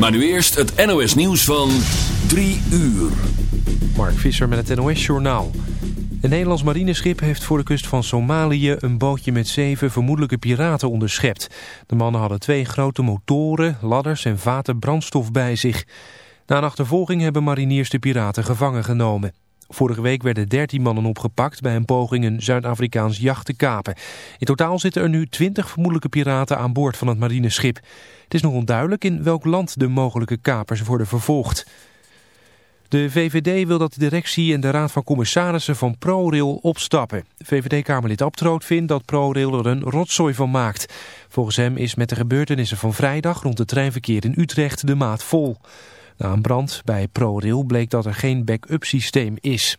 Maar nu eerst het NOS nieuws van 3 uur. Mark Visser met het NOS Journaal. Een Nederlands marineschip heeft voor de kust van Somalië een bootje met zeven vermoedelijke piraten onderschept. De mannen hadden twee grote motoren, ladders en vaten brandstof bij zich. Na een achtervolging hebben mariniers de piraten gevangen genomen. Vorige week werden 13 mannen opgepakt bij een poging een Zuid-Afrikaans jacht te kapen. In totaal zitten er nu 20 vermoedelijke piraten aan boord van het marineschip. Het is nog onduidelijk in welk land de mogelijke kapers worden vervolgd. De VVD wil dat de directie en de raad van commissarissen van ProRail opstappen. VVD-kamerlid Abtroot vindt dat ProRail er een rotzooi van maakt. Volgens hem is met de gebeurtenissen van vrijdag rond het treinverkeer in Utrecht de maat vol. Na een brand bij ProRail bleek dat er geen back-up systeem is.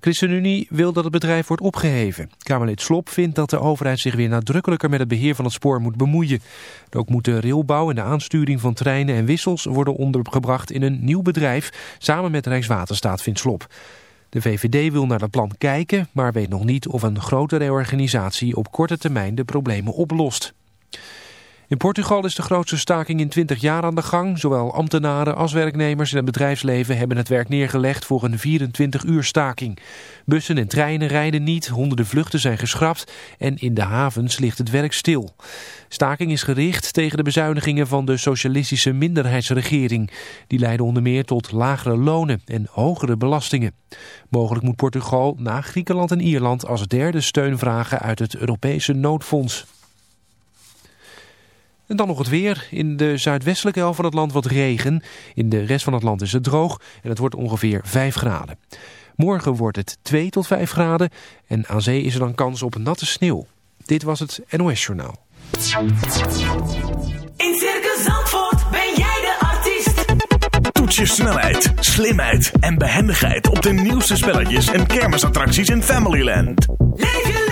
ChristenUnie wil dat het bedrijf wordt opgeheven. Kamerlid Slop vindt dat de overheid zich weer nadrukkelijker met het beheer van het spoor moet bemoeien. Ook moet de railbouw en de aansturing van treinen en wissels worden ondergebracht in een nieuw bedrijf, samen met Rijkswaterstaat, vindt Slop. De VVD wil naar dat plan kijken, maar weet nog niet of een grote reorganisatie op korte termijn de problemen oplost. In Portugal is de grootste staking in 20 jaar aan de gang. Zowel ambtenaren als werknemers in het bedrijfsleven hebben het werk neergelegd voor een 24-uur staking. Bussen en treinen rijden niet, honderden vluchten zijn geschrapt en in de havens ligt het werk stil. Staking is gericht tegen de bezuinigingen van de socialistische minderheidsregering. Die leiden onder meer tot lagere lonen en hogere belastingen. Mogelijk moet Portugal na Griekenland en Ierland als derde steun vragen uit het Europese noodfonds. En dan nog het weer. In de zuidwestelijke helft van het land wat regen. In de rest van het land is het droog en het wordt ongeveer 5 graden. Morgen wordt het 2 tot 5 graden en aan zee is er dan kans op natte sneeuw. Dit was het NOS Journaal. In Circus Zandvoort ben jij de artiest. Toets je snelheid, slimheid en behendigheid op de nieuwste spelletjes en kermisattracties in Familyland. Leef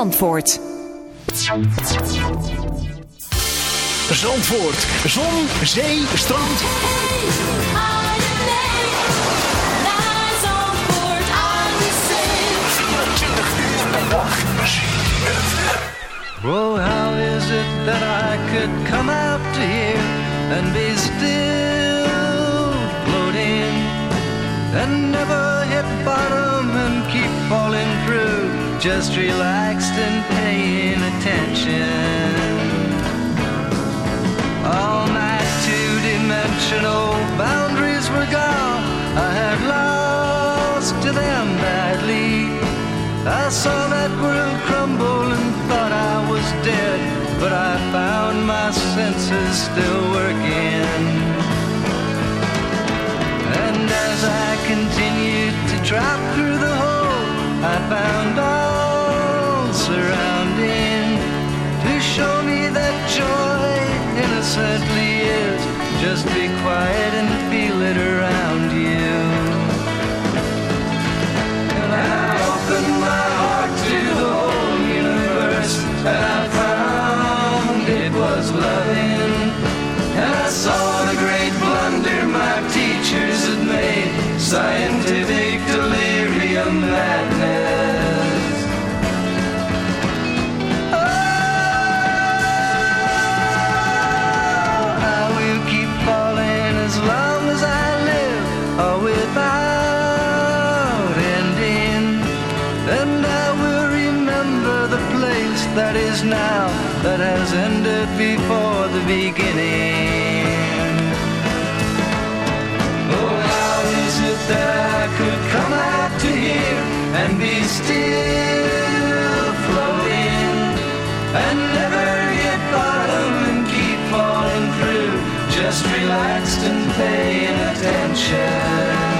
Zandvoort, zon, zee, strand. Oh, how is it that I could come out to here and be still floating and never just relaxed and paying attention? All my two-dimensional boundaries were gone. I had lost to them badly. I saw that world crumble and thought I was dead, but I found my senses still working. And as I continued to drop through the hole, I found all joy innocently is. Just be quiet and feel it around you. And I opened my heart to the whole universe, and I found it was loving. And I saw the great blunder my teachers had made, scientific that has ended before the beginning. Oh, how is it that I could come out to here and be still floating and never hit bottom and keep falling through, just relaxed and paying attention?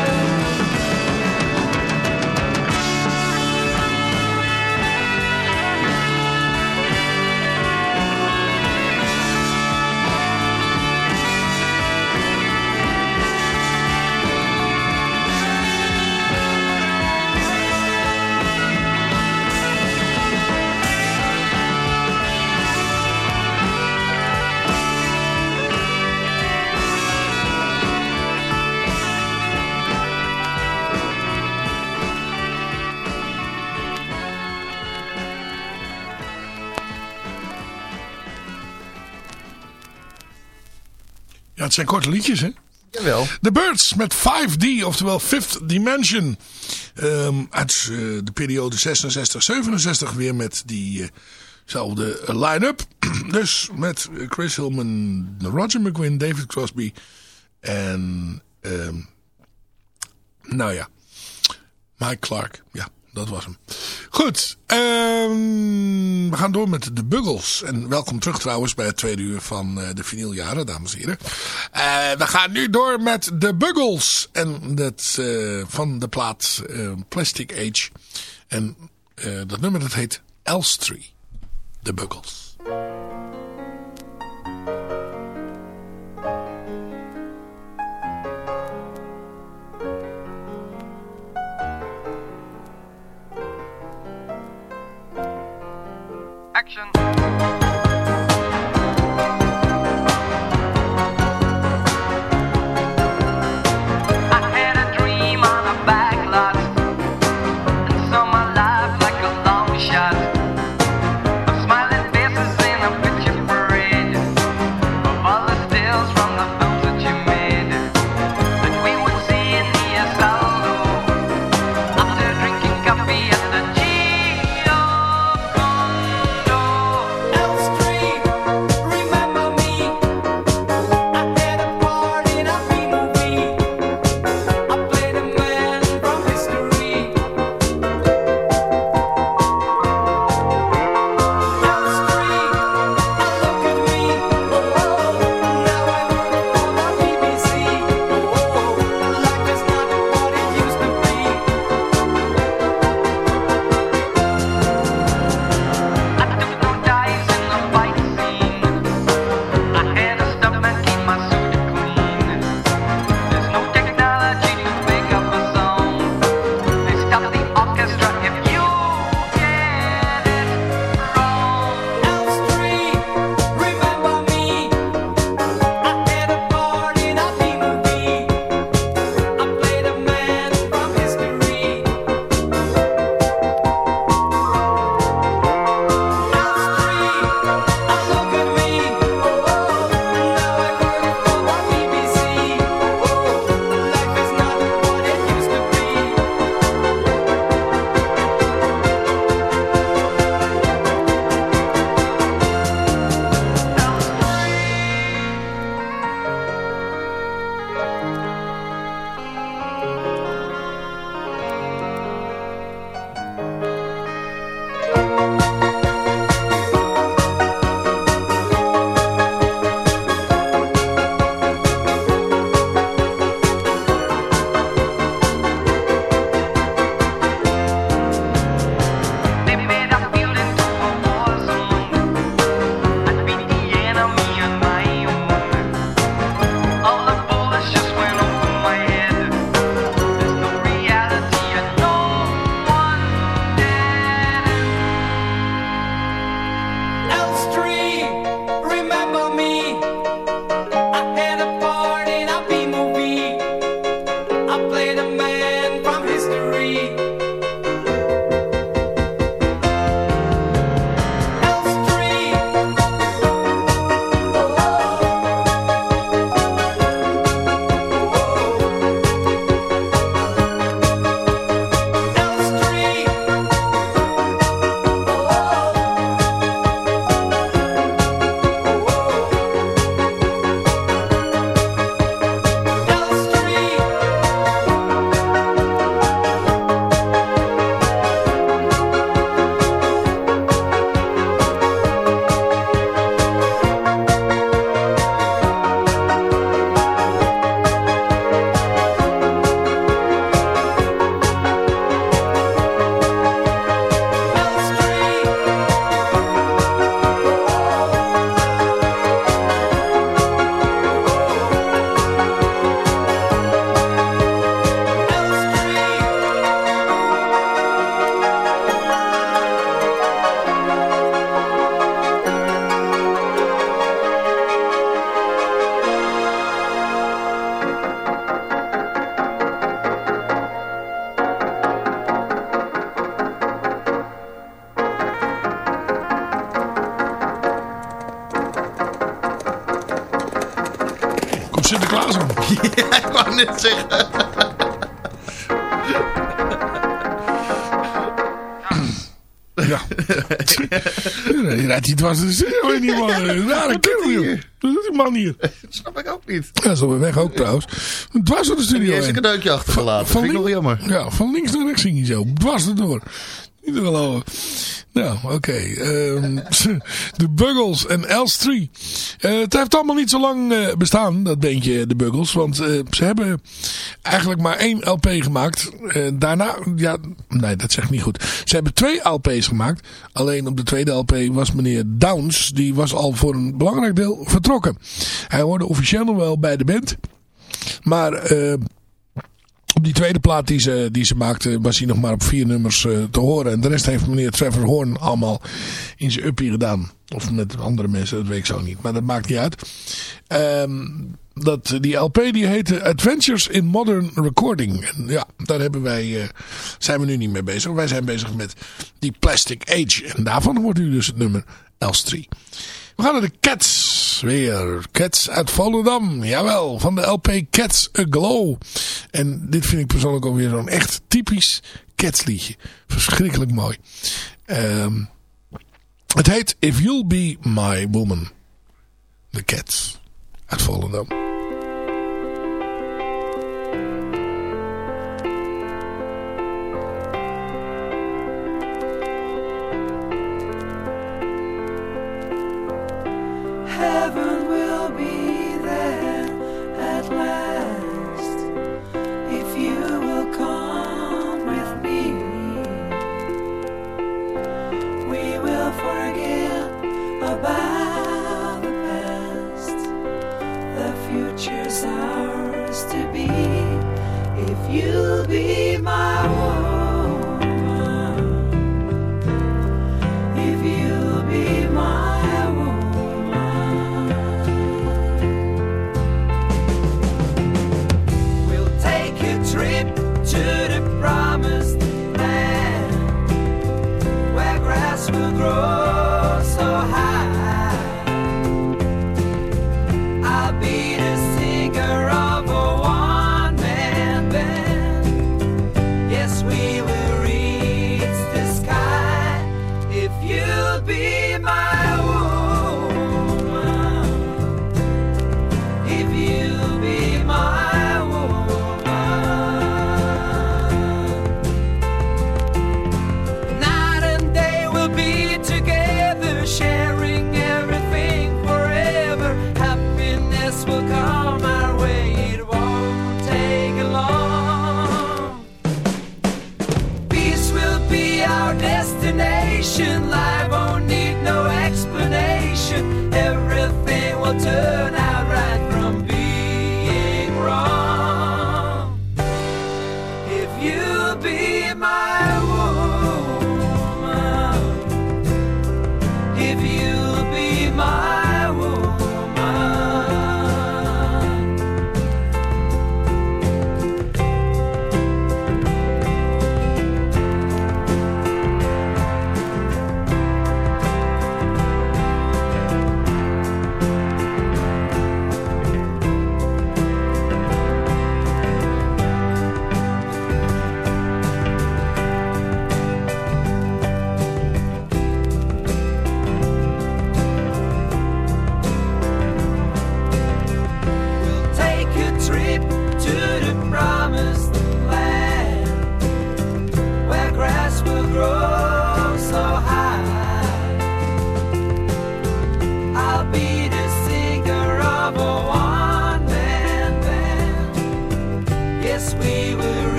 Het zijn korte liedjes, hè? Jawel. The Birds met 5D, oftewel Fifth Dimension. Ehm, uit eh, de periode 66-67 weer met diezelfde line-up. dus met Chris Hillman, Roger McGuinn, David Crosby en... ehm, nou ja, Mike Clark. Ja, dat was hem. Goed, ehm, we gaan door met de Buggles. En welkom terug trouwens bij het tweede uur van eh, de vinyljaren, dames en heren. Eh, we gaan nu door met de Buggles. En dat eh, van de plaat Plastic Age. En dat nummer dat heet Elstree. De Buggles. Je niet dwars door de studio in die man. Een Rare kerel, joh. Wat doet die man hier? Dat snap ik ook niet. Ja, dat is op weg ook trouwens. Dwars door de studio heeft een heen. cadeautje achtergelaten. Van vind ik nog jammer. Ja, van links naar rechts ging hij zo. Dwars erdoor. Niet te geloven. Nou, oké. Ehm, de Buggles en Els 3. Eh, het heeft allemaal niet zo lang eh, bestaan, dat beentje, de Buggles. Want eh, ze hebben eigenlijk maar één LP gemaakt. Eh, daarna, ja, nee, dat zegt niet goed. Ze hebben twee LP's gemaakt. Alleen op de tweede LP was meneer Downs, die was al voor een belangrijk deel vertrokken. Hij hoorde officieel nog wel bij de band. Maar... eh, op die tweede plaat die ze, die ze maakte was hij nog maar op vier nummers eh, te horen. En de rest heeft meneer Trevor Horn allemaal in zijn uppie gedaan. Of met andere mensen, dat weet ik zo niet. Maar dat maakt niet uit. Ehm, dat, die LP die heette Adventures in Modern Recording. En ja, daar hebben wij, eh, zijn we nu niet mee bezig. Wij zijn bezig met die Plastic Age. En daarvan hoort u dus het nummer Els 3. We gaan naar de Cats weer. Cats uit Volendam. Jawel, van de LP Cats Aglow. En dit vind ik persoonlijk ook weer zo'n echt typisch Cats liedje. Verschrikkelijk mooi. Ehm, het heet If You'll Be My Woman. De Cats uit Volendam.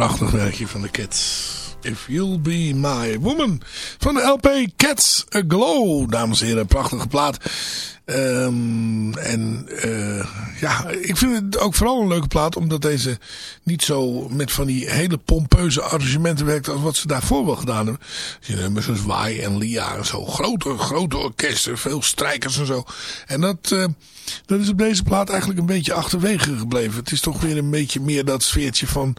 Prachtig werkje van de Cats. If You'll Be My Woman. Van de LP Cats Aglow. Dames en heren, prachtige plaat. Ehm, en eh, ja, ik vind het ook vooral een leuke plaat. Omdat deze niet zo met van die hele pompeuze arrangementen werkt. Als wat ze daarvoor wel gedaan hebben. Je nummers Wai en Lia en zo. Grote, grote orkesten. Veel strijkers en zo. En dat... eh, dat is op deze plaat eigenlijk een beetje achterwege gebleven. Het is toch weer een beetje meer dat sfeertje van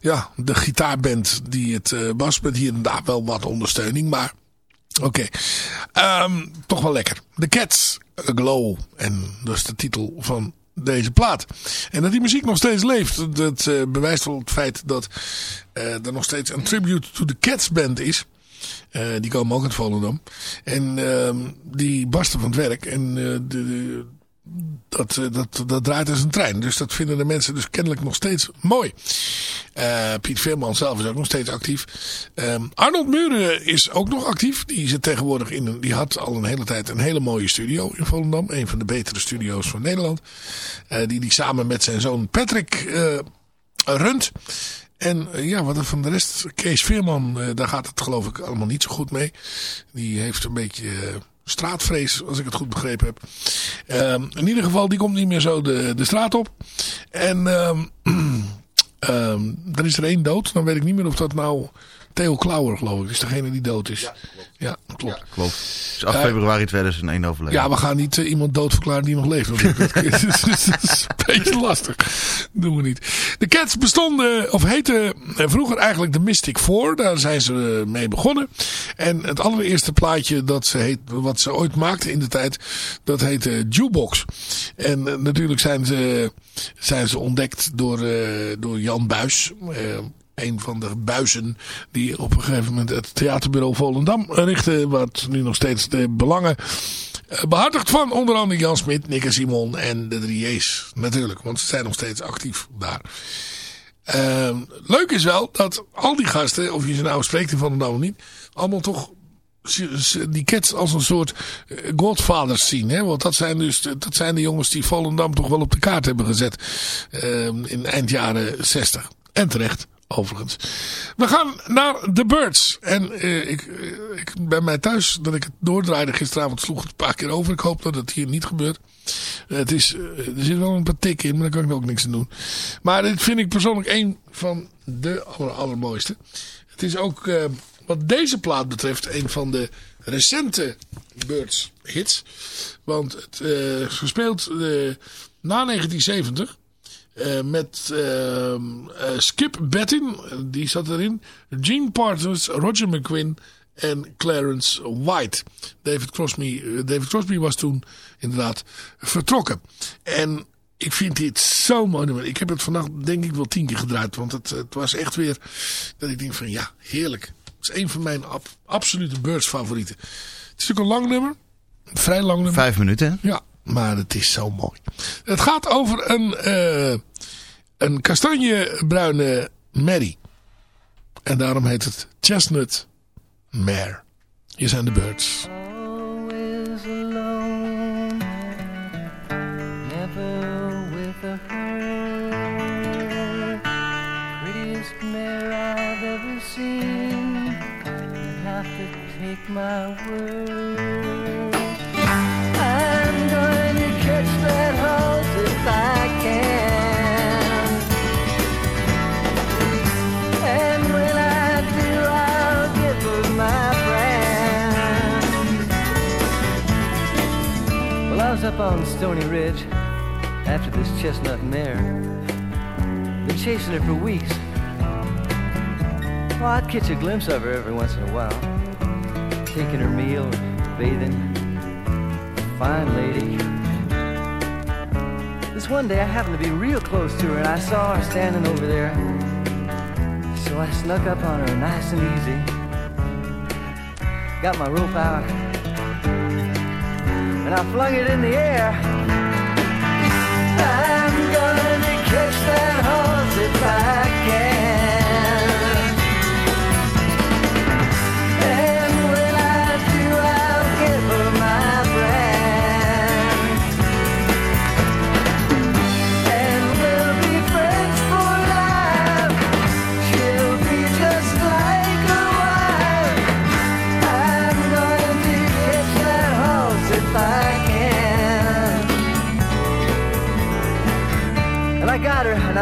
ja, de gitaarband die het eh, was. Met hier en daar wel wat ondersteuning, maar oké. Ehm, toch wel lekker. The Cats Glow. En dat is de titel van deze plaat. En dat die muziek nog steeds leeft, dat eh, bewijst wel het feit dat eh, er nog steeds een tribute to the Cats band is. Eh, die komen ook uit Volendam. En ehm, die barsten van het werk. En de, de- dat, eh, dat, dat draait als een trein. Dus dat vinden de mensen dus kennelijk nog steeds mooi. Eh, Piet Veerman zelf is ook nog steeds actief. Ehm, Arnold Muren is ook nog actief. Die zit tegenwoordig in een, die had al een hele tijd een hele mooie studio in Volendam. Een van de betere studio's van Nederland. Eh, die die samen met zijn zoon Patrick runt. En ja, wat er van de rest, Kees Veerman, daar gaat het geloof ik allemaal niet zo goed mee. Die heeft een beetje straatvrees, als ik het goed begrepen heb. Ehm, in ieder geval, die komt niet meer zo de, de straat op. En er is er één dood. Dan weet ik niet meer of dat nou Theo Klauwer, geloof ik, is degene die dood is. Ja, klopt. Klopt. Dus 8 Eh, februari 2001 overleden. Ja, we gaan niet eh, iemand doodverklaren die nog leeft. Dat, is, dat is een beetje lastig. Dat doen we niet. De Cats bestonden, of heten eh, vroeger eigenlijk de Mystic Four. Daar zijn ze eh, mee begonnen. En het allereerste plaatje dat ze heet, wat ze ooit maakten in de tijd, dat heette Jukebox. En eh, natuurlijk zijn ze, zijn ze ontdekt door, door Jan Buis. Een van de buizen die op een gegeven moment het theaterbureau Volendam richtte. Wat nu nog steeds de belangen eh, behartigt van onder andere Jan Smit, Nick en Simon en de drie. Natuurlijk, want ze zijn nog steeds actief daar. Ehm, leuk is wel dat al die gasten, of je ze nou spreekt in Volendam of niet, allemaal toch die cats als een soort eh, godfathers zien. Hè? Want dat zijn dus dat zijn de jongens die Volendam toch wel op de kaart hebben gezet. ehm, in eind jaren 60. En terecht, overigens. We gaan naar The Birds. En eh, ik, eh, ik ben mij thuis dat ik het doordraaide gisteravond sloeg het een paar keer over. Ik hoop dat het hier niet gebeurt. Eh, het is, er zit wel een paar tikken in, maar daar kan ik ook niks aan doen. Maar dit vind ik persoonlijk een van de aller, allermooiste. Het is ook wat deze plaat betreft een van de recente Birds hits. Want het is gespeeld na 1970. Eh, met ehm, eh, Skip Bettin, die zat erin. Gene Partners, Roger McQuinn en Clarence White. David Crosby, eh, David Crosby was toen inderdaad vertrokken. En ik vind dit zo mooi. nummer. Ik heb het vannacht denk ik wel tien keer gedraaid. Want het, het was echt weer dat ik denk van ja, heerlijk. Het is een van mijn ab- absolute Birds favorieten. Het is ook een lang nummer. Een vrij lang nummer. Vijf minuten, hè? Ja, maar het is zo mooi. Het gaat over een, eh een kastanjebruine Mary. En daarom heet het Chestnut Mare. Hier zijn de birds. always alone, never up on Stony Ridge after this chestnut mare. Been chasing her for weeks. Well, I'd catch a glimpse of her every once in a while. Taking her meal, bathing. Fine lady. This one day I happened to be real close to her and I saw her standing over there. So I snuck up on her nice and easy. Got my rope out. I flung it in the air. I'm gonna catch that horse if I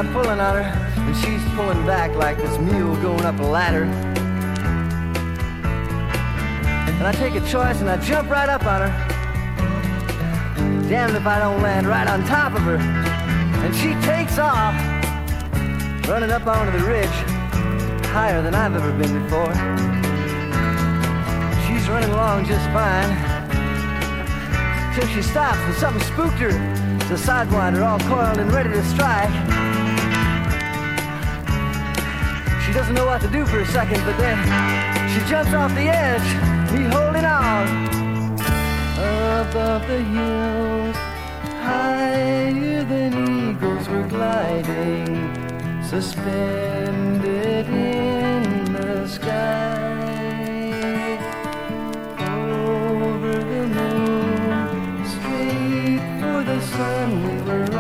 I'm pulling on her, and she's pulling back like this mule going up a ladder. And I take a choice and I jump right up on her. Damned if I don't land right on top of her. And she takes off, running up onto the ridge, higher than I've ever been before. She's running along just fine. Till she stops and something spooked her. The sidewinder all coiled and ready to strike. She doesn't know what to do for a second, but then she jumps off the edge, me holding on. Above the hills, higher than eagles were gliding, suspended in the sky. Over the moon, straight for the sun we were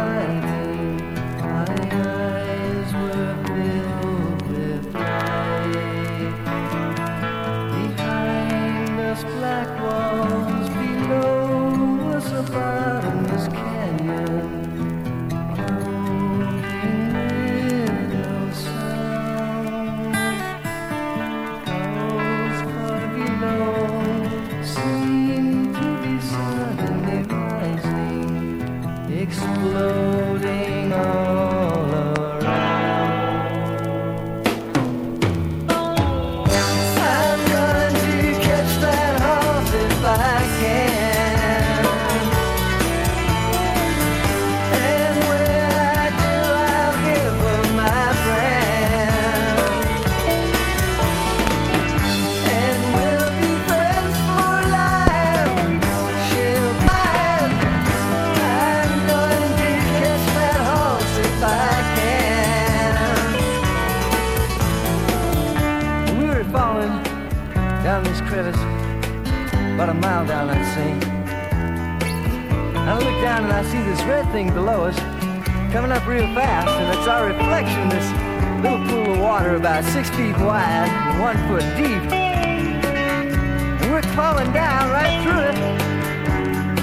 mile down, I'd. I look down and I see this red thing below us coming up real fast, and it's our reflection this little pool of water about six feet wide and one foot deep. And we're falling down right through it.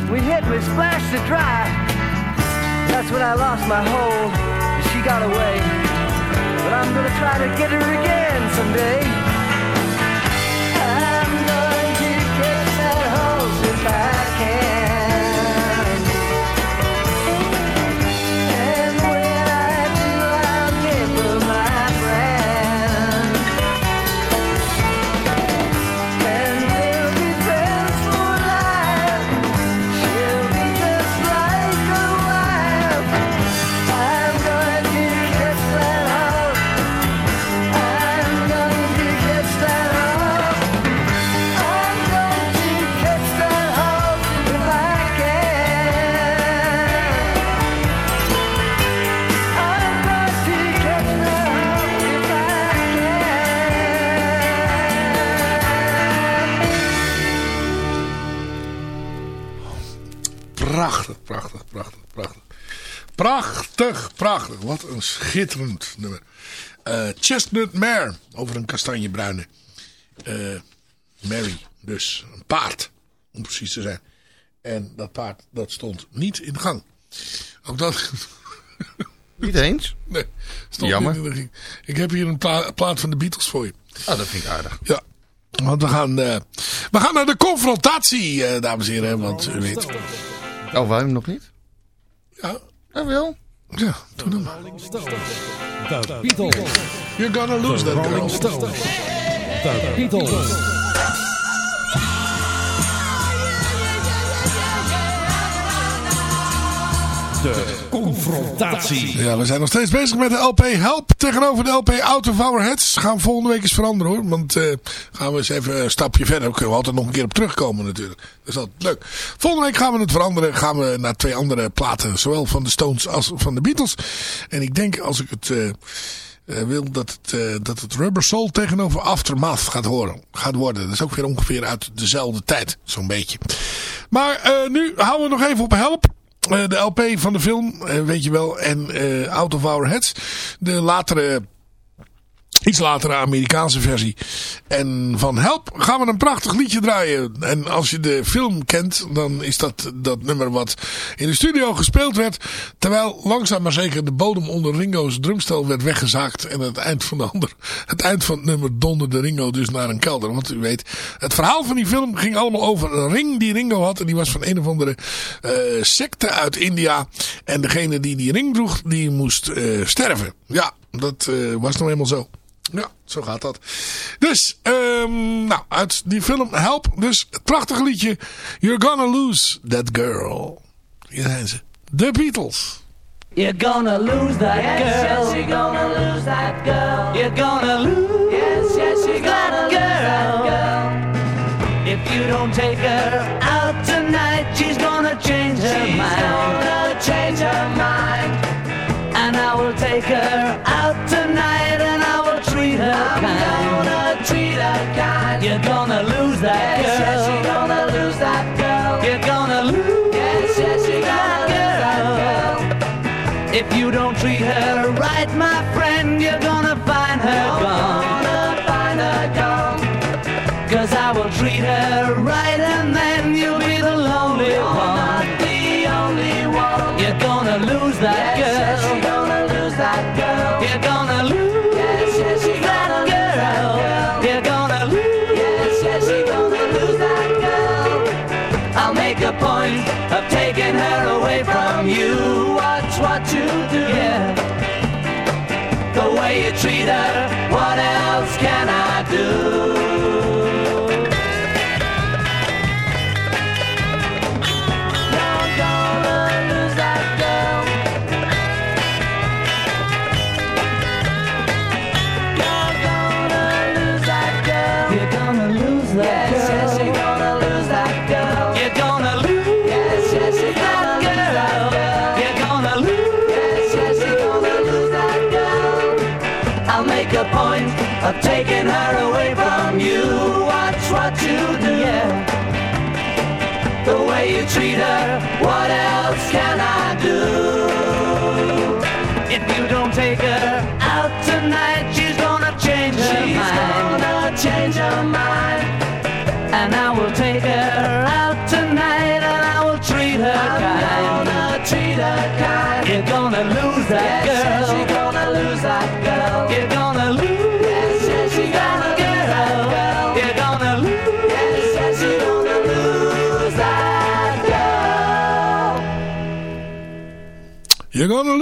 We hit we splashed it dry. That's when I lost my hold, and she got away. But I'm gonna try to get her again someday. Prachtig, prachtig. Wat een schitterend nummer. Eh, Chestnut Mare. Over een kastanjebruine. eh Mary. Dus een paard. Om precies te zijn. En dat paard dat stond niet in gang. Ook dat... Niet eens? Nee. Stond Jammer. niet in de gang. Ik heb hier een pla- plaat van de Beatles voor je. Oh, dat vind ik aardig. Ja. Want we gaan, eh, we gaan naar de confrontatie, dames en heren. Want u weet... Oh, waarom nog niet? Ja. Dat wel. Ja, doe dan maar. The Beatles. You're gonna lose The that girl. Rolling Stones. The Beatles. De confrontatie. Ja, we zijn nog steeds bezig met de LP Help tegenover de LP Out of Heads. Gaan we volgende week eens veranderen hoor. Want eh, gaan we eens even een stapje verder. Daar kunnen we altijd nog een keer op terugkomen natuurlijk. Dat is altijd leuk. Volgende week gaan we het veranderen. Gaan we naar twee andere platen. Zowel van de Stones als van de Beatles. En ik denk als ik het... eh, eh, wil dat het, eh, dat het Rubber Soul tegenover Aftermath gaat, horen, gaat worden. Dat is ook weer ongeveer uit dezelfde tijd. Zo'n beetje. Maar nu houden we nog even op Help. Eh, de LP van de film, eh, weet je wel. En eh, Out of Our Heads. De latere Iets later de Amerikaanse versie. En van Help gaan we een prachtig liedje draaien. En als je de film kent, dan is dat dat nummer wat in de studio gespeeld werd. Terwijl langzaam maar zeker de bodem onder Ringo's drumstel werd weggezaakt. En het eind van, de ander, het, eind van het nummer donderde Ringo dus naar een kelder. Want u weet, het verhaal van die film ging allemaal over een ring die Ringo had. En die was van een of andere eh, secte uit India. En degene die die ring droeg, die moest eh, sterven. Ja, dat eh, was nou eenmaal zo. Ja, zo gaat dat. Dus, um, nou, uit die film Help. Dus het prachtige liedje You're Gonna Lose That Girl. Hier zijn ze. The Beatles. You're gonna lose that girl. Yes, you're gonna lose that girl. You're gonna lose. Yes, yes, you're gonna lose that girl. If you don't take her out tonight, she's gonna change her She's mind. gonna change her mind. And I will take her out that girl. You're gonna lose. Yes, yes, you're gonna lose that girl. If you don't treat her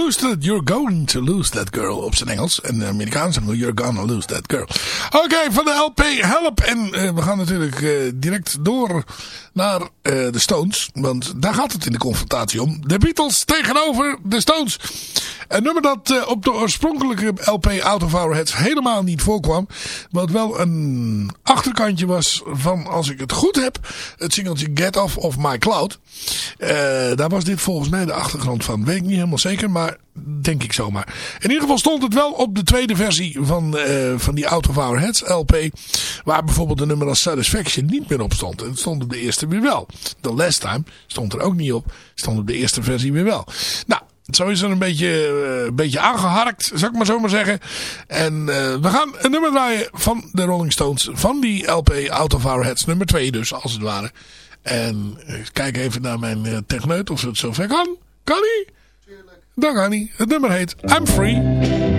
lose. You're going to lose that girl op zijn Engels. En de Amerikaans zeggen You're gonna lose that girl. Oké, van de LP Help. En eh, we gaan natuurlijk eh, direct door naar eh, de Stones. Want daar gaat het in de confrontatie om. De Beatles tegenover de Stones. Een nummer dat op de oorspronkelijke LP Out of Our Heads helemaal niet voorkwam. Wat wel een achterkantje was van, als ik het goed heb, het singeltje Get Off of My Cloud. Daar was dit volgens mij de achtergrond van. Weet ik niet helemaal zeker, maar denk ik zomaar. In ieder geval stond het wel op de tweede versie van, eh, van die Out of Our Heads LP. Waar bijvoorbeeld de nummer als Satisfaction niet meer op stond. En het stond op de eerste weer wel. The Last Time stond er ook niet op. Stond op de eerste versie weer wel. Nou, zo is er een beetje, eh, een beetje aangeharkt, zou ik maar zo maar zeggen. En eh, we gaan een nummer draaien van de Rolling Stones. Van die LP Out of Our Heads. Nummer 2 dus, als het ware. En ik kijk even naar mijn techneut of het zover kan. Kan hij? Dan kan hij. Het nummer heet I'm. Free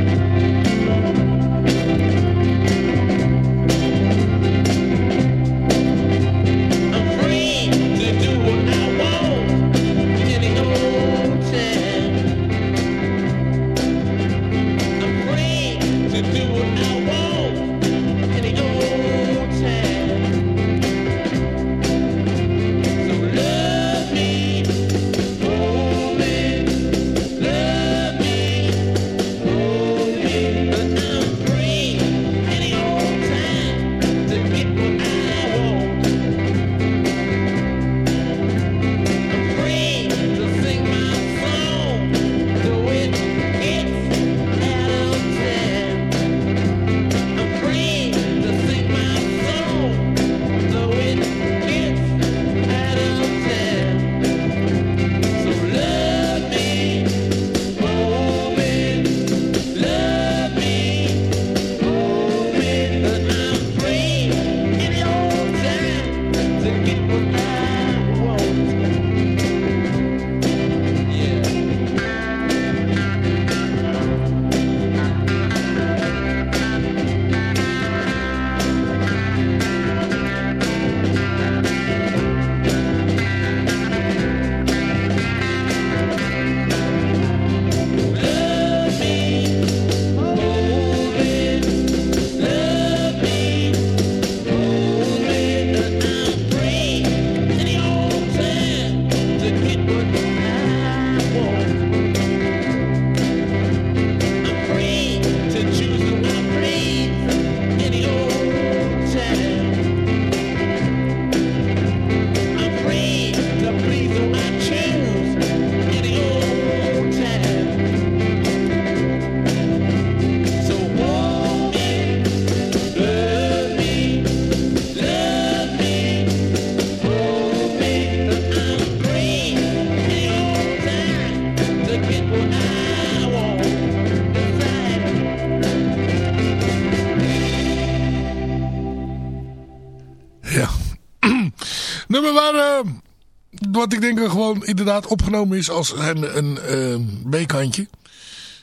wat ik denk gewoon inderdaad opgenomen is als een, een eh, B-kantje.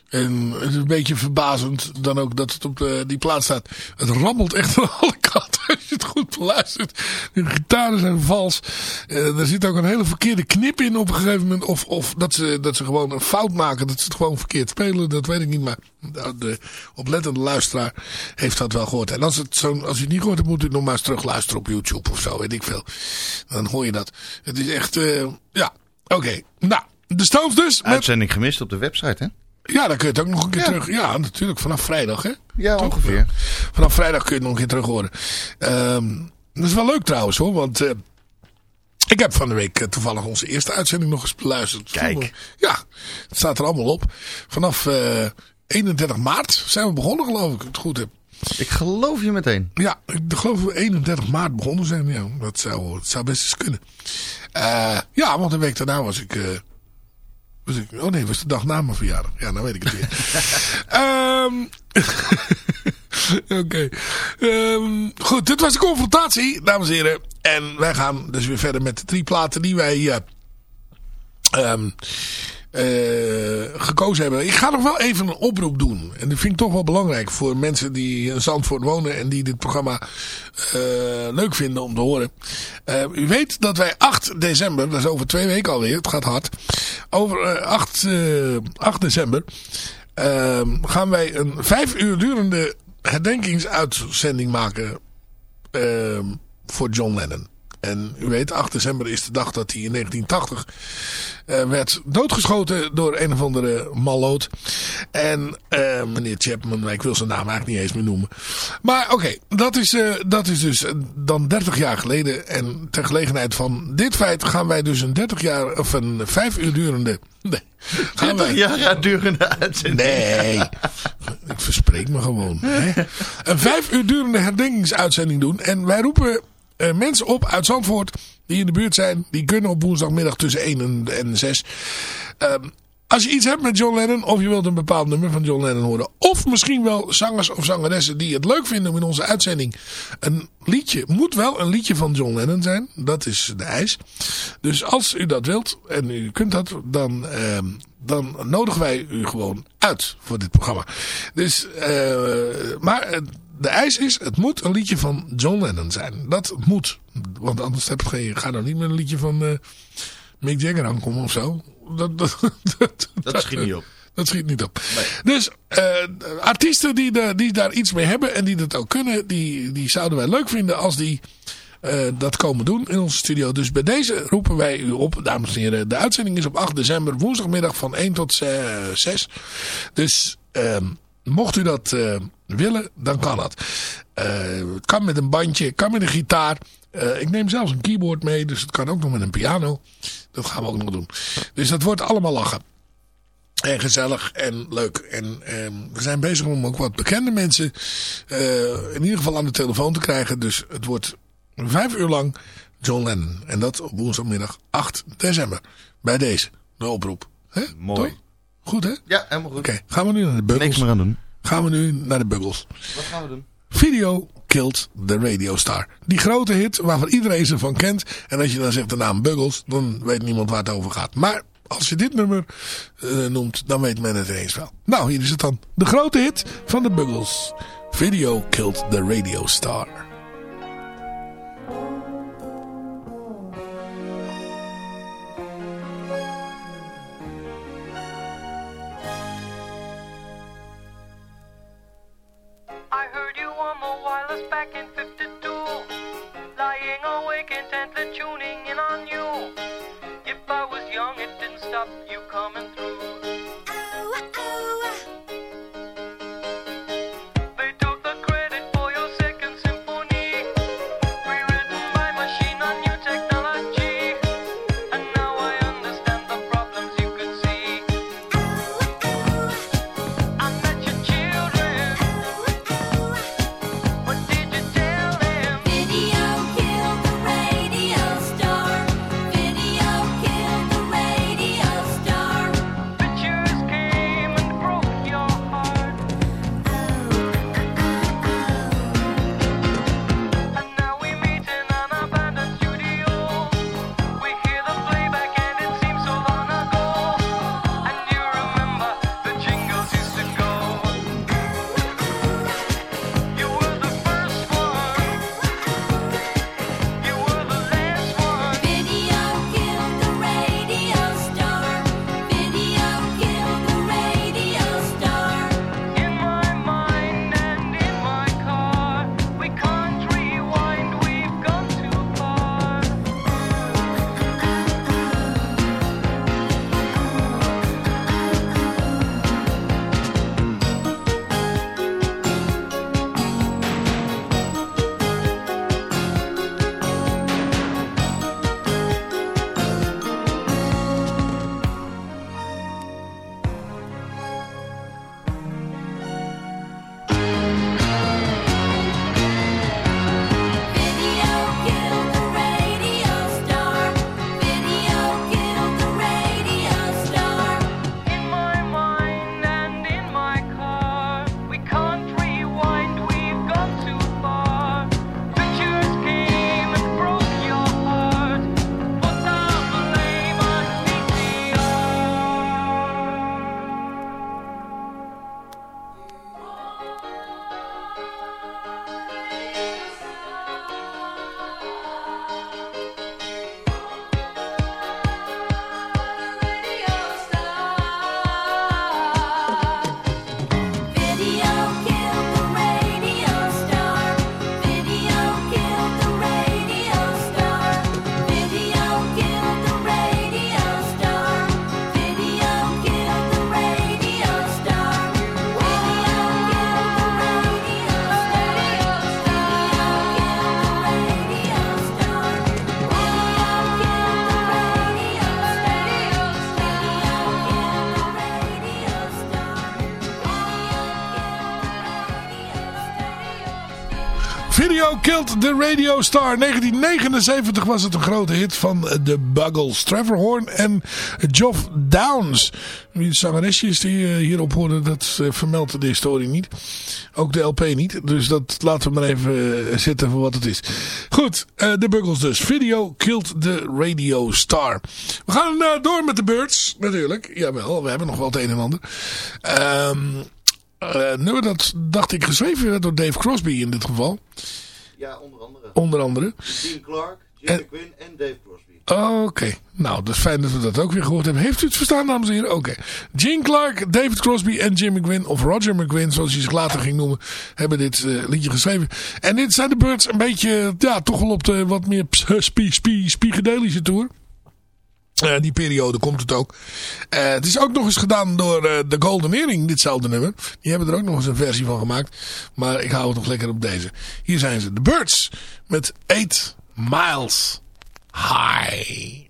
En het is een beetje verbazend dan ook dat het op eh, die plaats staat. Het rammelt echt van alle kanten als je het goed beluistert. Gitaren zijn vals. Eh, er zit ook een hele verkeerde knip in op een gegeven moment. Of, of dat, ze, dat ze gewoon een fout maken. Dat ze het gewoon verkeerd spelen. Dat weet ik niet. Maar de, de oplettende luisteraar heeft dat wel gehoord. En als, het zo, als u het niet gehoord hebt moet u nog maar eens terug luisteren op YouTube of zo. Weet ik veel. Dan hoor je dat. Het is echt... eh, ja, oké. Nou, de Stones dus. Met, Uitzending gemist op de website, hè? ja, dan kun je het ook nog een keer terug. Ja, natuurlijk. Vanaf vrijdag, hè? Ja, Toch? ongeveer. Vanaf vrijdag kun je het nog een keer terug horen. Ehm, dat is wel leuk trouwens, hoor. Want eh, ik heb van de week eh, toevallig onze eerste uitzending nog eens beluisterd. Kijk. Ja, het staat er allemaal op. Vanaf eh 31 maart zijn we begonnen, geloof ik. Ik het goed heb. Ik geloof je meteen. Ja, ik geloof dat we 31 maart begonnen zijn. Ja, dat zou, dat zou best eens kunnen. Eh, ja, want een week daarna was ik... was ik oh nee, was de dag na mijn verjaardag. Ja, nou weet ik het weer. Ehm Oké. Ehm, goed, dit was de confrontatie, dames en heren. En wij gaan dus weer verder met de drie platen die wij... eh, gekozen hebben. Ik ga nog wel even een oproep doen. En dat vind ik toch wel belangrijk voor mensen die in Zandvoort wonen en die dit programma eh, leuk vinden om te horen. Eh, u weet dat wij 8 december, dat is over twee weken alweer, het gaat hard. Over eh, 8, eh, 8 december ehm, gaan wij een vijf uur durende herdenkingsuitzending maken ehm, voor John Lennon. En u weet, 8 december is de dag dat hij in 1980 eh, werd doodgeschoten door een of andere malloot. En eh, meneer Chapman, ik wil zijn naam eigenlijk niet eens meer noemen. Maar oké, dat, is, eh, dat is dus dan 30 jaar geleden. En ter gelegenheid van dit feit gaan wij dus een 30 jaar, of een 5 uur durende... Nee, gaan 30 jaar durende uitzending. Nee, ik verspreek me gewoon. Hè? Een vijf uur durende herdenkingsuitzending doen. En wij roepen eh, mensen op uit Zandvoort die in de buurt zijn. Die kunnen op woensdagmiddag tussen 1 en, en 6. Ehm, als je iets hebt met John Lennon. Of je wilt een bepaald nummer van John Lennon horen. Of misschien wel zangers of zangeressen die het leuk vinden om in onze uitzending. Een liedje. Moet wel een liedje van John Lennon zijn. Dat is de eis. Dus als u dat wilt. En u kunt dat. Dan, ehm, dan nodigen wij u gewoon uit voor dit programma. Dus, eh, maar eh, eis is, het moet een liedje van John Lennon zijn. Dat moet. Want anders heb je geen, ga dan niet met een liedje van eh, Mick Jagger aankomen of zo. Dat, dat, dat, Dat schiet niet op. Dat schiet niet op. Dus eh, artiesten die, de, die daar iets mee hebben en die dat ook kunnen, die, die zouden wij leuk vinden als die eh, dat komen doen in onze studio. Dus bij deze roepen wij u op, dames en heren. De uitzending is op 8 december, woensdagmiddag van 1 tot eh, 6. Dus ehm, mocht u dat willen, dan kan dat. Eh, het kan met een bandje, kan met een gitaar. Eh, ik neem zelfs een keyboard mee, dus het kan ook nog met een piano. Dat gaan we ook nog doen. Dus dat wordt allemaal lachen. En gezellig en leuk. En ehm, we zijn bezig om ook wat bekende mensen eh, in ieder geval aan de telefoon te krijgen. Dus het wordt vijf uur lang John Lennon. En dat op woensdagmiddag 8 december. Bij deze, de oproep. Hè? Mooi. Toch? Goed hè? Ja, helemaal goed. Oké, gaan we nu naar de Buggles. Niks meer aan doen. Gaan we nu naar de Buggles. Wat gaan we doen? Video Killed the Radio Star. Die grote hit waarvan iedereen ze van kent. En als je dan zegt de naam Buggles, dan weet niemand waar het over gaat. Maar als je dit nummer eh, noemt, dan weet men het ineens wel. Nou, hier is het dan. De grote hit van de Buggles. Video Killed the Radio Star. Back in 52. Lying awake intently tuning in on you. If I was young, it didn't stop you coming through. Killed the Radio Star. 1979 was het een grote hit van de Buggles. Trevor Horn en Geoff Downs. Wie het zangeresje is die eh, hierop hoorde, dat eh, vermeldt de historie niet. Ook de LP niet. Dus dat laten we maar even eh, zitten voor wat het is. Goed, de Buggles dus. Video Killed the Radio Star. We gaan door met de Birds, natuurlijk. Jawel, we hebben nog wel het een en ander. Ehm... Nummer dat dacht ik geschreven werd door Dave Crosby in dit geval. Ja, onder andere. Onder andere. Dean Clark, Jim McQueen en Dave Crosby. Oké, nou dat is fijn dat we dat ook weer gehoord hebben. Heeft u het verstaan dames en heren? Oké. Gene Clark, David Crosby en Jim McGuinn, of Roger McGuinn zoals hij zich later ging noemen, hebben dit eh, liedje geschreven. En dit zijn de Birds een beetje, ja toch wel op de wat meer spie, spie, spiegedelische tour. Eh, die periode komt het ook. Eh, het is ook nog eens gedaan door eh, de Golden Earring, ditzelfde nummer. Die hebben er ook nog eens een versie van gemaakt. Maar ik hou het nog lekker op deze. Hier zijn ze, de Birds, met 8 Miles High.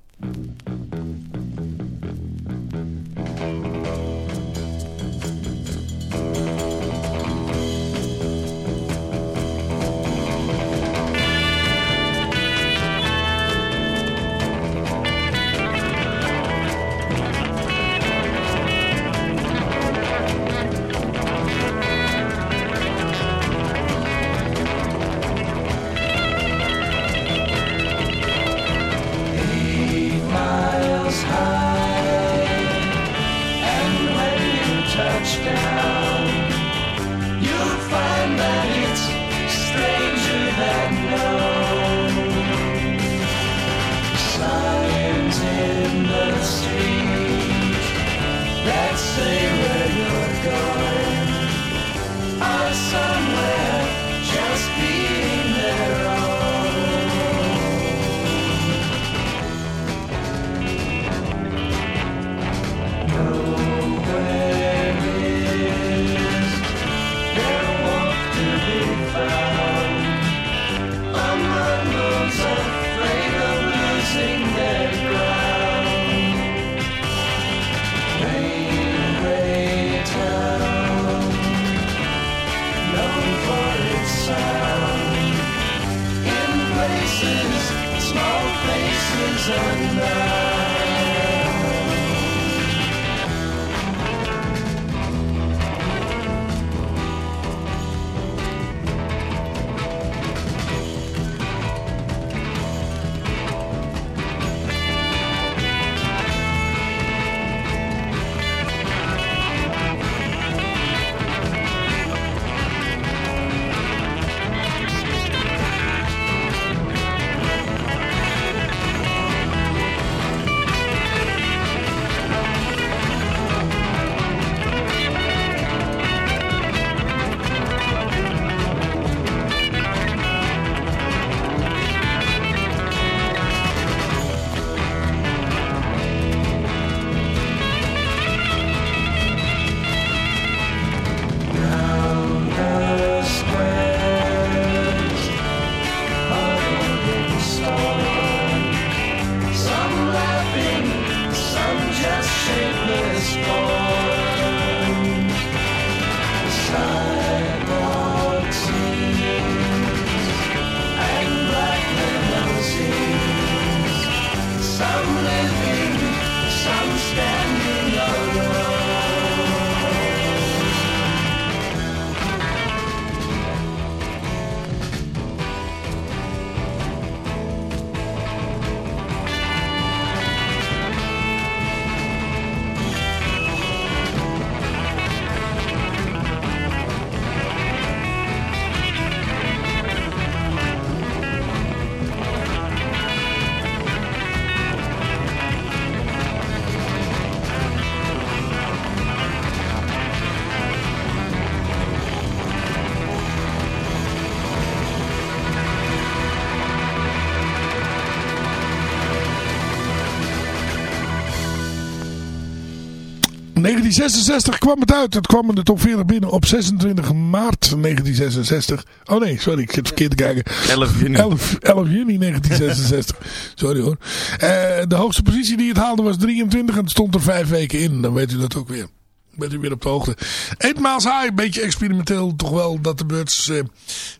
1966 kwam het uit. Het kwam in de top 40 binnen op 26 maart 1966. Oh nee, sorry, ik zit verkeerd te kijken. 11 juni. 11, 11 juni 1966. sorry hoor. Eh, de hoogste positie die het haalde was 23 en het stond er vijf weken in. Dan weet u dat ook weer. bent u weer op de hoogte. Eight Miles High, een beetje experimenteel toch wel dat de Birds eh,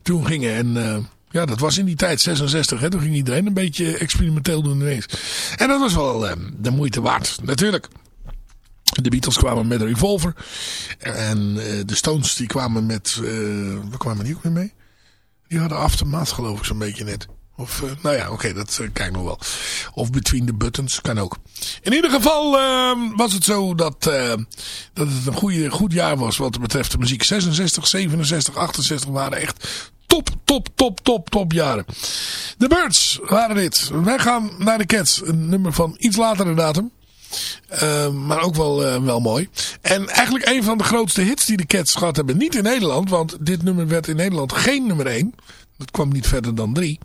toen gingen. En eh, ja, dat was in die tijd, 66. Hè, toen ging iedereen een beetje experimenteel doen ineens. En dat was wel eh, de moeite waard, natuurlijk. De Beatles kwamen met een revolver. En eh, de Stones die kwamen met... eh waar kwamen die ook mee? Die hadden Aftermath geloof ik zo'n beetje net. Of, eh, nou ja, oké, dat uh, kijk nog wel. Of Between the Buttons, kan ook. In ieder geval uh, was het zo dat, dat het een goede, goed jaar was wat betreft de muziek. 66, 67, 68 waren echt top, top, top, top, top jaren. De Birds waren dit. Wij gaan naar de Cats. Een nummer van iets latere datum. Uh, maar ook wel, uh, wel mooi. En eigenlijk een van de grootste hits die de Cats gehad hebben. Niet in Nederland, want dit nummer werd in Nederland geen nummer 1. Dat kwam niet verder dan 3.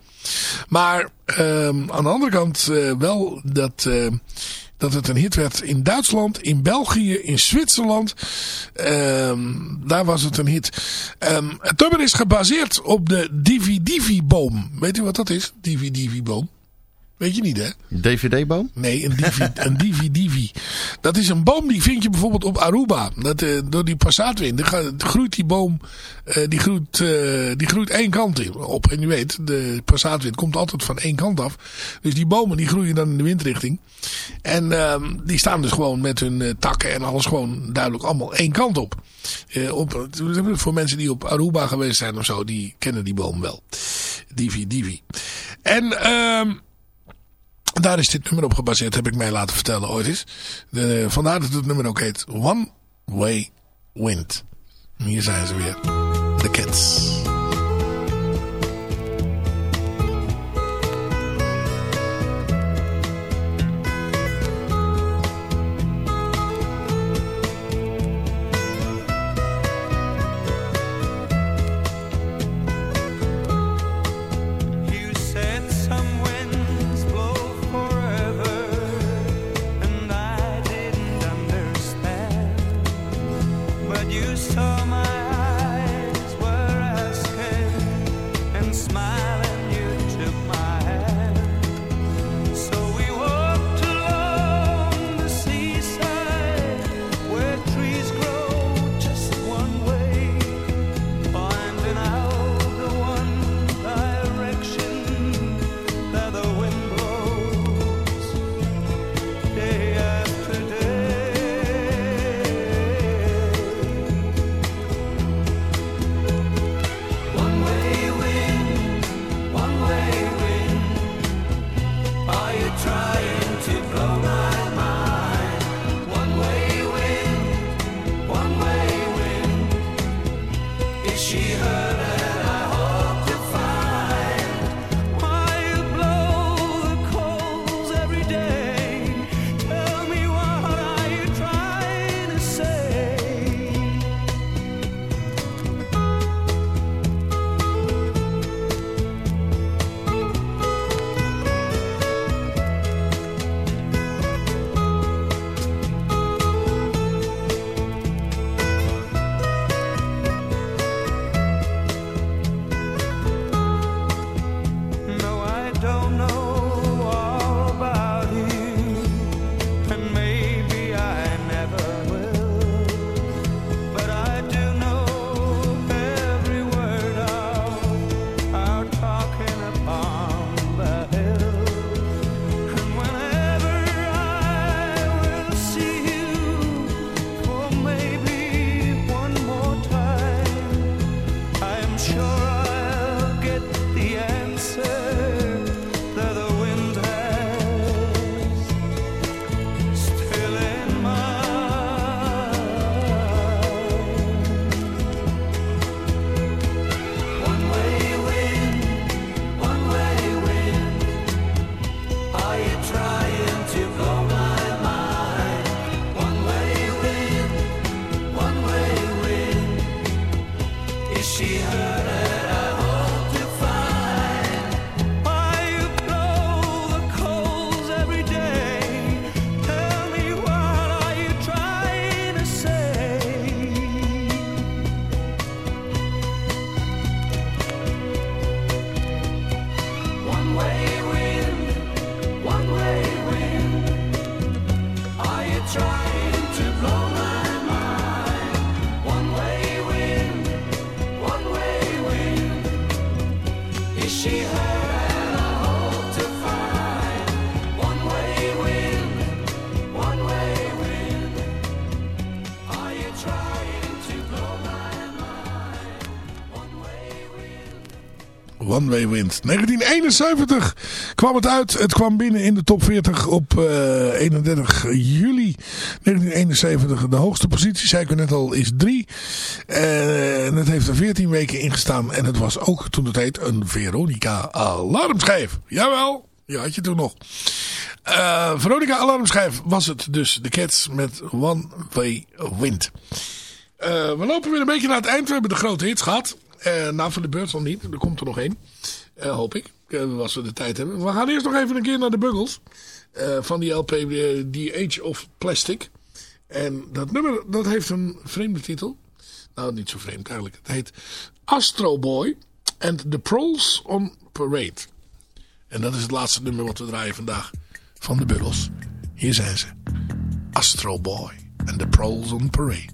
Maar uh, aan de andere kant uh, wel dat, dat het een hit werd in Duitsland, in België, in Zwitserland. Ehm, daar was het een hit. Um, het is gebaseerd op de Divi-Divi-boom. Weet u wat dat is? Divi-Divi-boom. Weet je niet, hè? DVD-boom? Nee, een divi, een divi, divi. Dat is een boom die vind je bijvoorbeeld op Aruba. Dat, uh, door die passaatwind groeit die boom, uh, die, groeit, uh, die groeit één kant in, op. En je weet, de passaatwind komt altijd van één kant af. Dus die bomen die groeien dan in de windrichting. En ehm, die staan dus gewoon met hun takken en alles gewoon duidelijk allemaal één kant op. op. Voor mensen die op Aruba geweest zijn of zo, die kennen die boom wel. Divi, divi. En... daar is dit nummer op gebaseerd, heb ik mij laten vertellen ooit eens. De, vandaar dat het nummer ook heet One Way Wind. Hier zijn ze weer. De Cats. One Way Wind. 1971 kwam het uit. Het kwam binnen in de top 40 op eh, 31 juli 1971. De hoogste positie, zei ik net al, is 3. en het heeft er 14 weken in gestaan. En het was ook toen het heet een Veronica alarmschijf. Jawel, die had je toen nog. Eh, Veronica alarmschijf was het dus. De Cats met One Way Wind. Eh, we lopen weer een beetje naar het eind. We hebben de grote hits gehad. Eh nou, voor de beurt nog niet. Er komt er nog één. Eh, hoop ik. Eh, als we de tijd hebben. We gaan eerst nog even een keer naar de Buggles. van die LP The Age of Plastic. En dat nummer dat heeft een vreemde titel. Nou, niet zo vreemd eigenlijk. Het heet Astro Boy and the Proles on Parade. En dat is het laatste nummer wat we draaien vandaag van de Buggles. Hier zijn ze. Astro Boy and the Proles on Parade.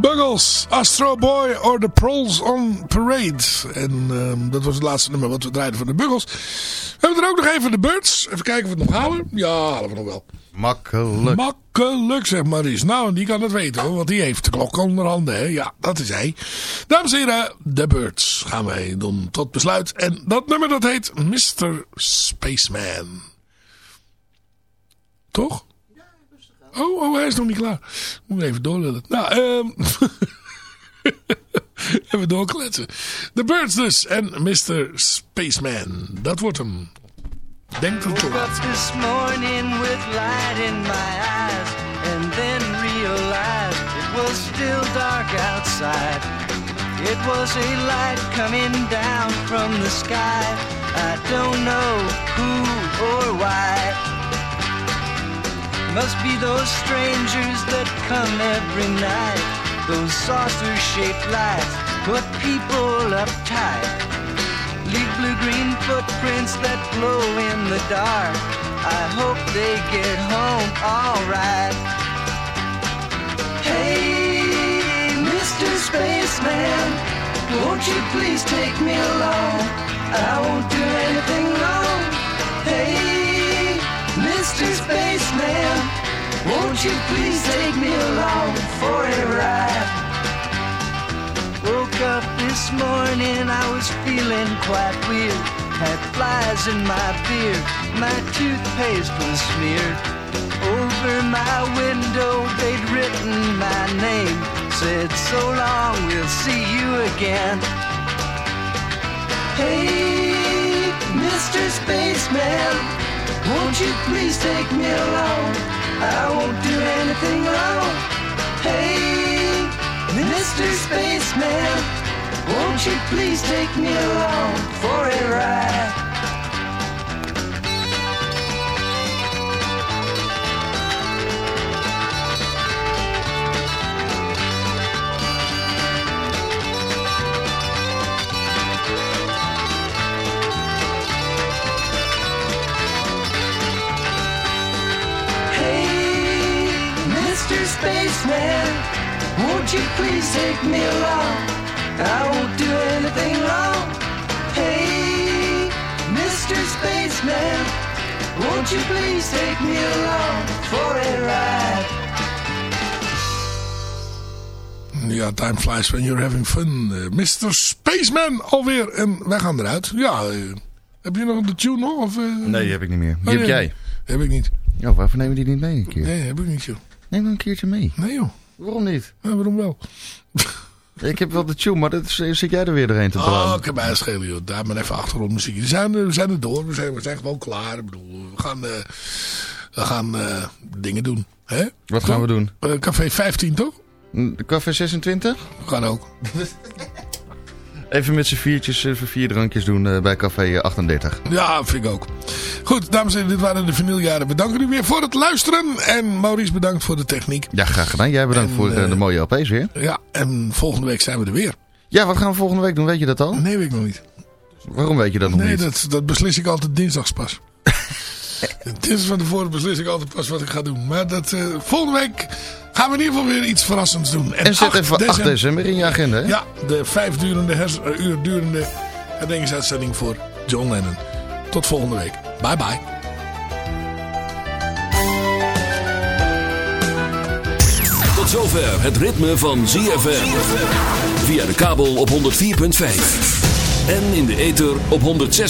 The Buggles, Astro Boy or The Proles on Parade. En ehm, dat was het laatste nummer wat we draaiden van de Buggles. We hebben er ook nog even de Birds. Even kijken of we het nog halen. Ja, halen we nog wel. Makkelijk. Makkelijk, zegt Maurice. Nou, die kan het weten hoor, want die heeft de klok onder handen. Hè? Ja, dat is hij. Dames en heren, The Birds gaan wij doen tot besluit. En dat nummer dat heet Mr. Spaceman. Toch? Oh, oh, hij is nog niet klaar. Moet even doorlullen. Nou, ehm even doorkletsen. The Birds dus en Mr. Spaceman. Dat wordt hem. Denk het toch. This morning with light in my eyes and then realized it was still dark outside. It was a light coming down from the sky. I don't know who or why. Must be those strangers that come every night. Those saucer-shaped lights put people uptight. Leave blue-green footprints that glow in the dark. I hope they get home alright. Hey, Mr. Spaceman, won't you please take me along? I won't do anything wrong. Hey, Mr. Spaceman, won't you please take me along for a ride? Woke up this morning, I was feeling quite weird. Had flies in my beard, my toothpaste was smeared. Over my window, they'd written my name. Said, so long, we'll see you again. Hey, Mr. Spaceman, won't you please take me along? I won't do anything wrong. Hey, Mr. Spaceman, won't you please take me along for a ride? Take me along? I won't do anything wrong. Hey, Mr. Spaceman, won't you please take me along for a ride? Ja, time flies when you're having fun. Eh, Mr. Spaceman alweer. En wij gaan eruit. Ja, eh, heb je nog de tune nog? Of, eh? Nee, die heb ik niet meer. Die Oh, heb nee. jij. Heb ik niet. Ja, waarvoor nemen we die niet mee een keer? Nee, heb ik niet, joh. Neem dan een keertje mee. Nee, joh. Waarom niet? Ja, waarom wel? Ik heb wel de tune, maar dat is- zit jij er weer doorheen te Oh, brouwen. ik heb mij schelen, joh. Daar maar even achtergrondmuziek. We zijn, er- we zijn er door. We zijn, we zijn gewoon klaar. Ik bedoel, we gaan, eh, we gaan eh, dingen doen. Hè? Wat gaan we doen? Eh, café 15, toch? Café 26? Kan ook. Even met z'n viertjes, even vier drankjes doen eh, bij Café 38. Ja, vind ik ook. Goed, dames en heren, dit waren de vinyljaren. Bedankt u weer voor het luisteren. En Maurice, bedankt voor de techniek. Ja, graag gedaan. Jij bedankt En, voor eh, eh, de mooie LP's weer. Ja, en volgende week zijn we er weer. Ja, wat gaan we volgende week doen? Weet je dat al? Nee, weet ik nog niet. Waarom weet je dat nog nee, niet? dat, dat beslis ik altijd dinsdags pas. Dinsdag van tevoren beslis ik altijd pas wat ik ga doen. Maar dat, eh, volgende week gaan we in ieder geval weer iets verrassends doen. En zet even 8 december in je agenda, hè? Ja, de vijf durende hers- eh, uur durende herdenkingsuitzending voor John Lennon. Tot volgende week. Bye bye. Tot zover het ritme van ZFM. Via de kabel op 104.5. En in de ether op 106.